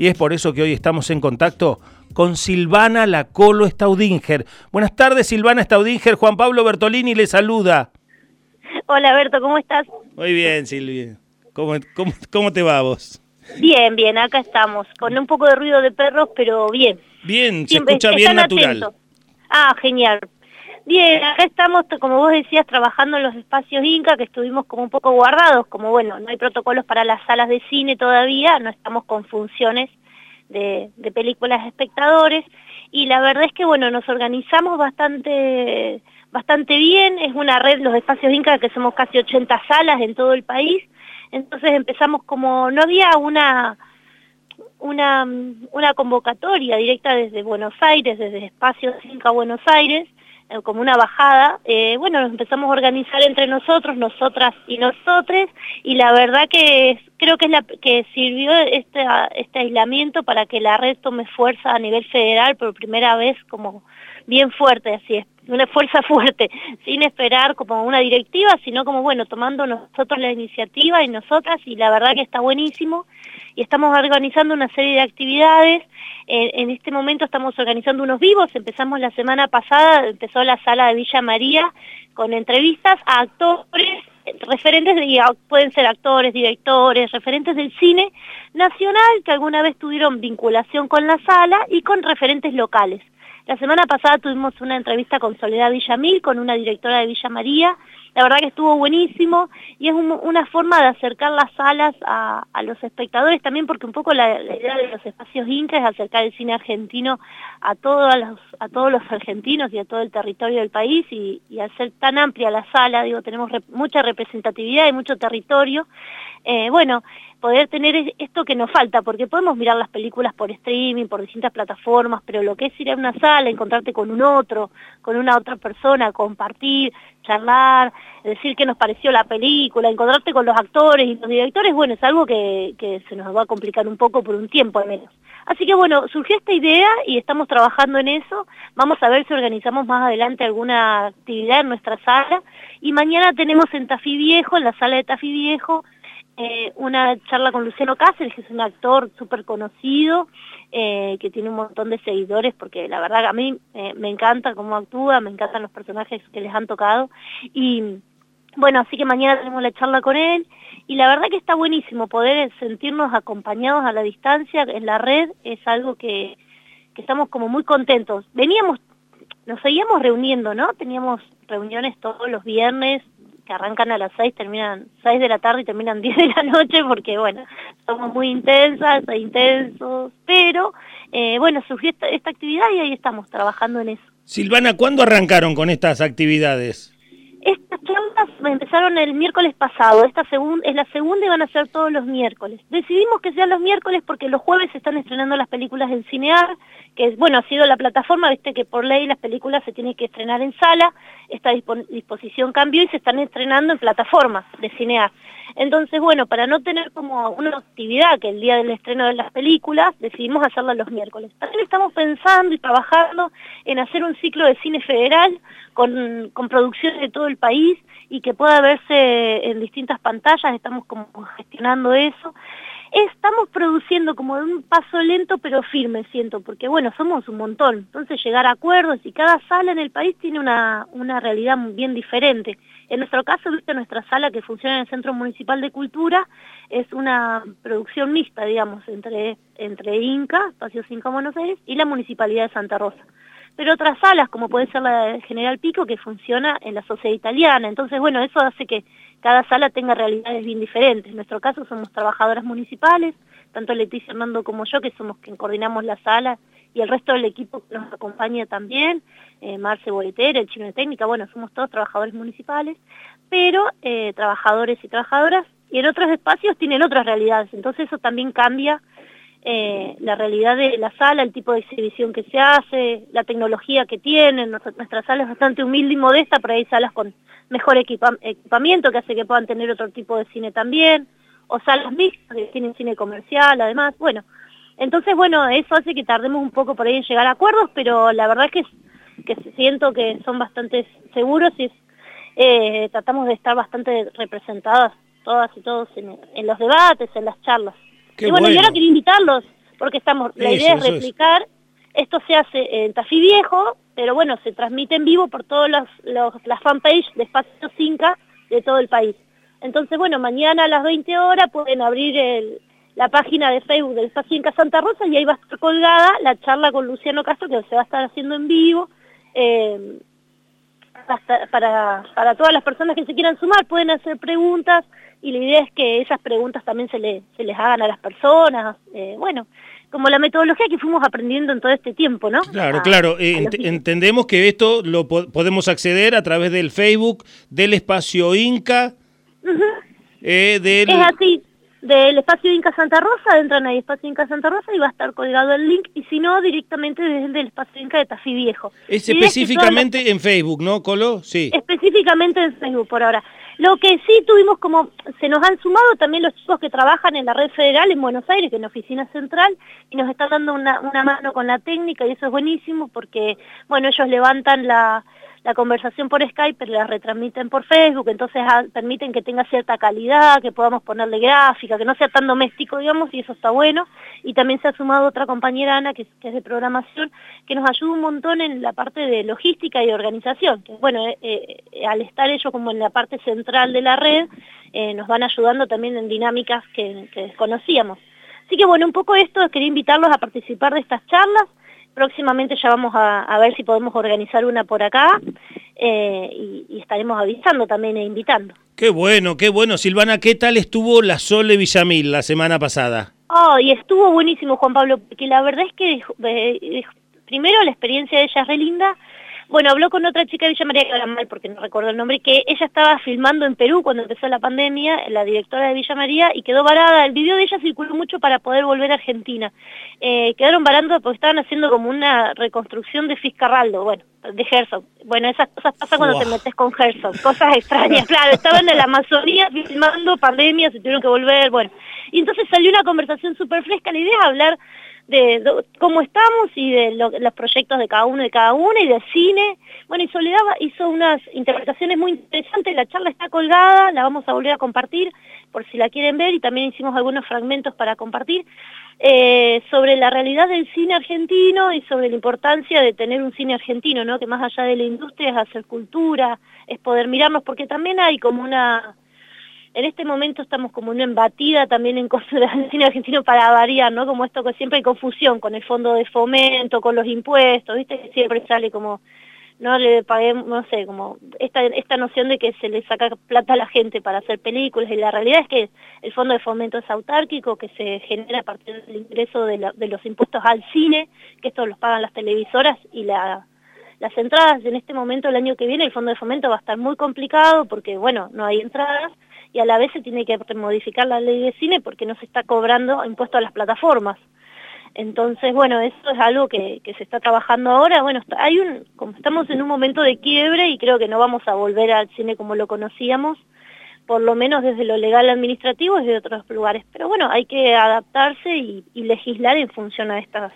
y es por eso que hoy estamos en contacto con Silvana Lacolo Staudinger. Buenas tardes, Silvana Staudinger. Juan Pablo Bertolini le saluda. Hola, Berto, ¿cómo estás? Muy bien, Silvia. ¿Cómo, cómo, te va vos? Bien, bien, acá estamos, con un poco de ruido de perros, pero bien. Bien, se escucha bien natural. Ah, genial. Bien, acá estamos, como vos decías, trabajando en los espacios Inca, que estuvimos como un poco guardados, como bueno, no hay protocolos para las salas de cine todavía, no estamos con funciones de, películas espectadores, y la verdad es que bueno, nos organizamos bastante, bastante bien, es una red, los espacios Inca, que somos casi 80 salas en todo el país, entonces empezamos como, no había una una, una convocatoria directa desde Buenos Aires, desde Espacios Inca Buenos Aires, como una bajada, eh, bueno, nos empezamos a organizar entre nosotros, nosotras y nosotres, y la verdad que creo que es la que sirvió este, este aislamiento para que la red tome fuerza a nivel federal por primera vez como bien fuerte, así es, una fuerza fuerte, sin esperar como una directiva, sino como, bueno, tomando nosotros la iniciativa y nosotras, y la verdad que está buenísimo, y estamos organizando una serie de actividades, en, este momento estamos organizando unos vivos, empezamos la semana pasada, empezó la sala de Villa María con entrevistas a actores, referentes, de, pueden ser actores, directores, referentes del cine nacional que alguna vez tuvieron vinculación con la sala y con referentes locales. La semana pasada tuvimos una entrevista con Soledad Villamil, con una directora de Villa María, la verdad que estuvo buenísimo y es una forma de acercar las salas a, los espectadores también porque un poco la, idea de los espacios Inca es acercar el cine argentino a todos los, a todos los argentinos y a todo el territorio del país y, y al ser tan amplia la sala, digo, tenemos mucha representatividad y mucho territorio, eh, bueno, poder tener esto que nos falta, porque podemos mirar las películas por streaming, por distintas plataformas, pero lo que es ir a una sala, encontrarte con un otro, con una otra persona, compartir, charlar, decir qué nos pareció la película, encontrarte con los actores y los directores, bueno, es algo que, que se nos va a complicar un poco por un tiempo al menos. Así que bueno, surgió esta idea y estamos trabajando en eso. Vamos a ver si organizamos más adelante alguna actividad en nuestra sala. Y mañana tenemos en Tafí Viejo, en la sala de Tafí Viejo, eh, una charla con Luciano Cáceres, que es un actor súper conocido, eh, que tiene un montón de seguidores, porque la verdad a mí eh, me encanta cómo actúa, me encantan los personajes que les han tocado. Y bueno, así que mañana tenemos la charla con él. Y la verdad que está buenísimo poder sentirnos acompañados a la distancia en la red, es algo que, que estamos como muy contentos. Veníamos, nos seguíamos reuniendo, ¿no? Teníamos reuniones todos los viernes, que arrancan a las 6, terminan 6 de la tarde y terminan 10 de la noche porque, bueno, somos muy intensas e intensos, pero, eh, bueno, surgió esta, actividad y ahí estamos trabajando en eso. Silvana, ¿cuándo arrancaron con estas actividades? Empezaron el miércoles pasado, esta es la segunda y van a ser todos los miércoles. Decidimos que sean los miércoles porque los jueves se están estrenando las películas en Cinear, que bueno, ha sido la plataforma, viste que por ley las películas se tienen que estrenar en sala, esta disposición cambió y se están estrenando en plataformas de Cinear. Entonces, bueno, para no tener como una actividad que el día del estreno de las películas, decidimos hacerla los miércoles. También estamos pensando y trabajando en hacer un ciclo de cine federal con, con producciones de todo el país y que pueda verse en distintas pantallas, estamos como gestionando eso. Estamos produciendo como de un paso lento pero firme, siento, porque bueno, somos un montón, entonces llegar a acuerdos y cada sala en el país tiene una, una realidad bien diferente. En nuestro caso, viste, nuestra sala que funciona en el Centro Municipal de Cultura es una producción mixta, digamos, entre, entre Inca, Espacios Inca Buenos Aires, y la Municipalidad de Santa Rosa pero otras salas, como puede ser la de General Pico, que funciona en la sociedad italiana. Entonces, bueno, eso hace que cada sala tenga realidades bien diferentes. En nuestro caso somos trabajadoras municipales, tanto Leticia Hernando como yo, que somos quien coordinamos la sala, y el resto del equipo que nos acompaña también, eh, Marce Boletera, el chino de técnica, bueno, somos todos trabajadores municipales, pero eh, trabajadores y trabajadoras, y en otros espacios tienen otras realidades, entonces eso también cambia eh, la realidad de la sala, el tipo de exhibición que se hace, la tecnología que tienen. Nuestra, sala es bastante humilde y modesta, pero hay salas con mejor equipamiento que hace que puedan tener otro tipo de cine también, o salas mixtas que tienen cine comercial además. Bueno, entonces bueno, eso hace que tardemos un poco por ahí en llegar a acuerdos, pero la verdad es que, siento que son bastante seguros y eh, tratamos de estar bastante representadas todas y todos en los debates, en las charlas y bueno, yo ahora quería invitarlos, porque estamos, la idea es replicar, esto se hace en Tafí Viejo, pero bueno, se transmite en vivo por todas las fanpage de Espacio Inca de todo el país. Entonces, bueno, mañana a las 20 horas pueden abrir la página de Facebook del Espacio Inca Santa Rosa y ahí va a estar colgada la charla con Luciano Castro que se va a estar haciendo en vivo. Eh, para, para todas las personas que se quieran sumar, pueden hacer preguntas y la idea es que esas preguntas también se, se les hagan a las personas. Eh, bueno, como la metodología que fuimos aprendiendo en todo este tiempo, ¿no? Claro, claro. Eh, entendemos que esto lo podemos acceder a través del Facebook del espacio Inca. Eh, es así, del espacio Inca Santa Rosa, entran ahí espacio Inca Santa Rosa y va a estar colgado el link, y si no, directamente desde el espacio Inca de Tafí Viejo. Es específicamente en Facebook, ¿no, Colo? Sí. Específicamente en Facebook por ahora. Lo que sí tuvimos como, se nos han sumado también los chicos que trabajan en la red federal en Buenos Aires, que en la oficina central, y nos están dando una, una mano con la técnica, y eso es buenísimo porque, bueno, ellos levantan la la conversación por Skype, pero la retransmiten por Facebook, entonces ah, permiten que tenga cierta calidad, que podamos ponerle gráfica, que no sea tan doméstico, digamos, y eso está bueno. Y también se ha sumado otra compañera, Ana, que, es de programación, que nos ayuda un montón en la parte de logística y organización. Que, bueno, eh, eh, al estar ellos como en la parte central de la red, eh, nos van ayudando también en dinámicas que, que desconocíamos. Así que bueno, un poco esto, quería invitarlos a participar de estas charlas, próximamente ya vamos a, ver si podemos organizar una por acá eh, y, estaremos avisando también e invitando. Qué bueno, qué bueno. Silvana, ¿qué tal estuvo la Sole Villamil la semana pasada? Oh, y estuvo buenísimo, Juan Pablo, porque la verdad es que eh, primero la experiencia de ella es re linda, bueno, habló con otra chica de Villa María, que era mal porque no recuerdo el nombre, que ella estaba filmando en Perú cuando empezó la pandemia, la directora de Villa María, y quedó varada. El video de ella circuló mucho para poder volver a Argentina. Eh, quedaron varando porque estaban haciendo como una reconstrucción de Fiscarraldo, bueno, de Herzog. Bueno, esas cosas pasan cuando te metes con Herzog, cosas extrañas. Claro, estaban en la Amazonía filmando pandemia, se tuvieron que volver, bueno. Y entonces salió una conversación súper fresca, la idea es hablar de, cómo estamos y de los proyectos de cada uno y cada una y de cine. Bueno, y Soledad hizo unas interpretaciones muy interesantes, la charla está colgada, la vamos a volver a compartir por si la quieren ver y también hicimos algunos fragmentos para compartir eh, sobre la realidad del cine argentino y sobre la importancia de tener un cine argentino, ¿no? que más allá de la industria es hacer cultura, es poder mirarnos, porque también hay como una en este momento estamos como una embatida también en contra del cine argentino para variar, ¿no? Como esto que siempre hay confusión con el fondo de fomento, con los impuestos, ¿viste? Que siempre sale como, no le paguemos, no sé, como esta, esta noción de que se le saca plata a la gente para hacer películas y la realidad es que el fondo de fomento es autárquico, que se genera a partir del ingreso de, de los impuestos al cine, que esto los pagan las televisoras y la las entradas en este momento, el año que viene, el fondo de fomento va a estar muy complicado porque, bueno, no hay entradas y a la vez se tiene que modificar la ley de cine porque no se está cobrando impuesto a las plataformas. Entonces, bueno, eso es algo que, que se está trabajando ahora. Bueno, hay un, como estamos en un momento de quiebre y creo que no vamos a volver al cine como lo conocíamos, por lo menos desde lo legal administrativo y de otros lugares. Pero bueno, hay que adaptarse y legislar en función a estas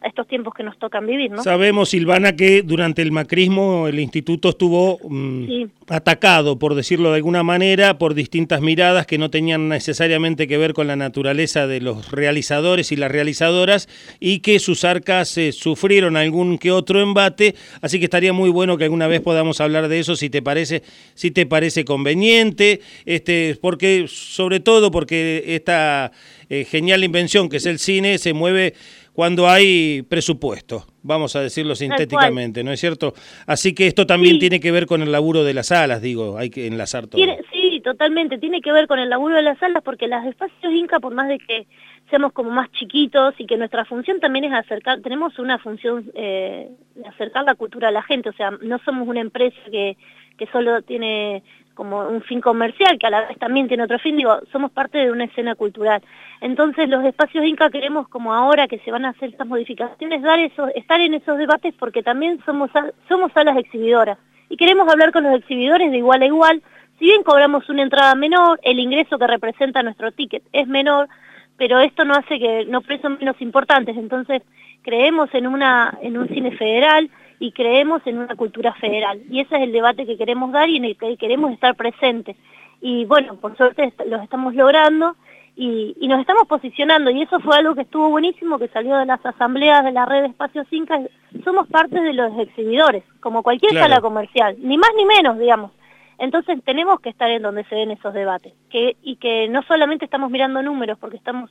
a estos tiempos que nos tocan vivir. ¿no? Sabemos, Silvana, que durante el macrismo el instituto estuvo mm, atacado, por decirlo de alguna manera, por distintas miradas que no tenían necesariamente que ver con la naturaleza de los realizadores y las realizadoras y que sus arcas eh, sufrieron algún que otro embate, así que estaría muy bueno que alguna vez podamos hablar de eso si te parece, si te parece conveniente, este, porque sobre todo porque esta eh, genial invención que es el cine se mueve cuando hay presupuesto, vamos a decirlo sintéticamente, ¿no es cierto? Así que esto también tiene que ver con el laburo de las salas, digo, hay que enlazar todo. sí, totalmente, tiene que ver con el laburo de las salas porque las espacios Inca, por más de que seamos como más chiquitos y que nuestra función también es acercar, tenemos una función eh, de acercar la cultura a la gente, o sea, no somos una empresa que, que solo tiene como un fin comercial, que a la vez también tiene otro fin, digo, somos parte de una escena cultural. Entonces los espacios Inca queremos, como ahora que se van a hacer estas modificaciones, dar eso, estar en esos debates porque también somos, somos salas exhibidoras. Y queremos hablar con los exhibidores de igual a igual, si bien cobramos una entrada menor, el ingreso que representa nuestro ticket es menor, pero esto no hace que no precios menos importantes, entonces creemos en, una, en un cine federal, y creemos en una cultura federal. Y ese es el debate que queremos dar y en el que queremos estar presentes. Y bueno, por suerte los estamos logrando y, nos estamos posicionando y eso fue algo que estuvo buenísimo, que salió de las asambleas de la red de Espacios Inca. Somos parte de los exhibidores, como cualquier sala comercial, ni más ni menos, digamos. Entonces tenemos que estar en donde se den esos debates que, y que no solamente estamos mirando números, porque estamos,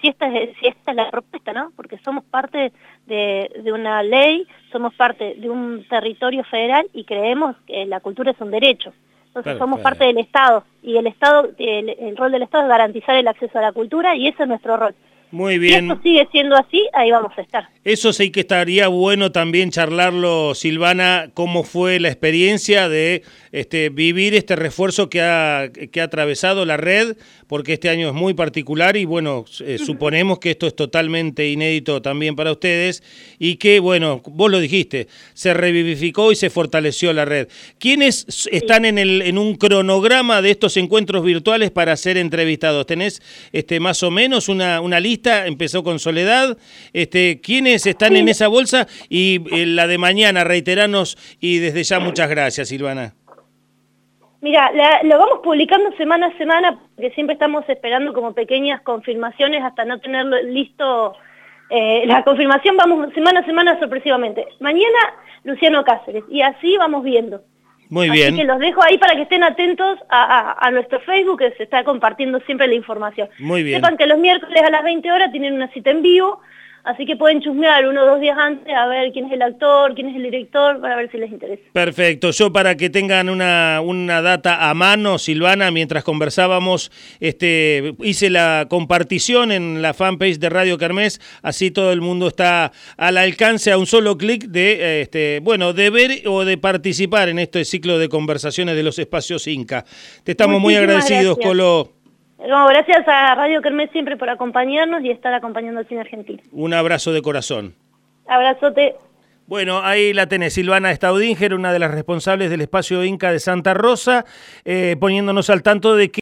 si esta es, si esta es la propuesta, ¿no? Porque somos parte de, de una ley, somos parte de un territorio federal y creemos que la cultura es un derecho. Entonces somos parte del Estado y el Estado, el, rol del Estado es garantizar el acceso a la cultura y ese es nuestro rol. Muy bien. Si esto sigue siendo así, ahí vamos a estar. Eso sí que estaría bueno también charlarlo, Silvana, cómo fue la experiencia de este, vivir este refuerzo que ha, que ha atravesado la red, porque este año es muy particular y bueno, eh, suponemos que esto es totalmente inédito también para ustedes y que, bueno, vos lo dijiste, se revivificó y se fortaleció la red. ¿Quiénes están en, el, en un cronograma de estos encuentros virtuales para ser entrevistados? ¿Tenés este, más o menos una, una lista? Empezó con Soledad. Este, ¿Quiénes están en esa bolsa? Y eh, la de mañana, reiteranos y desde ya muchas gracias, Silvana. Mira, lo vamos publicando semana a semana porque siempre estamos esperando como pequeñas confirmaciones hasta no tenerlo listo. Eh, la confirmación vamos semana a semana sorpresivamente. Mañana Luciano Cáceres y así vamos viendo. Muy bien. Así que los dejo ahí para que estén atentos a, nuestro Facebook, que se está compartiendo siempre la información. Muy bien. Sepan que los miércoles a las 20 horas tienen una cita en vivo, así que pueden chusmear uno o dos días antes a ver quién es el actor, quién es el director, para ver si les interesa. Perfecto. Yo para que tengan una, una data a mano, Silvana, mientras conversábamos, este, hice la compartición en la fanpage de Radio Carmes, así todo el mundo está al alcance a un solo clic de, este, bueno, de ver o de participar en este ciclo de conversaciones de los espacios Inca. Te estamos muy agradecidos, Colo. No, gracias a Radio Kermés siempre por acompañarnos y estar acompañando al cine argentino. Un abrazo de corazón. Abrazote. Bueno, ahí la tenés, Silvana Staudinger, una de las responsables del espacio Inca de Santa Rosa, eh, poniéndonos al tanto de que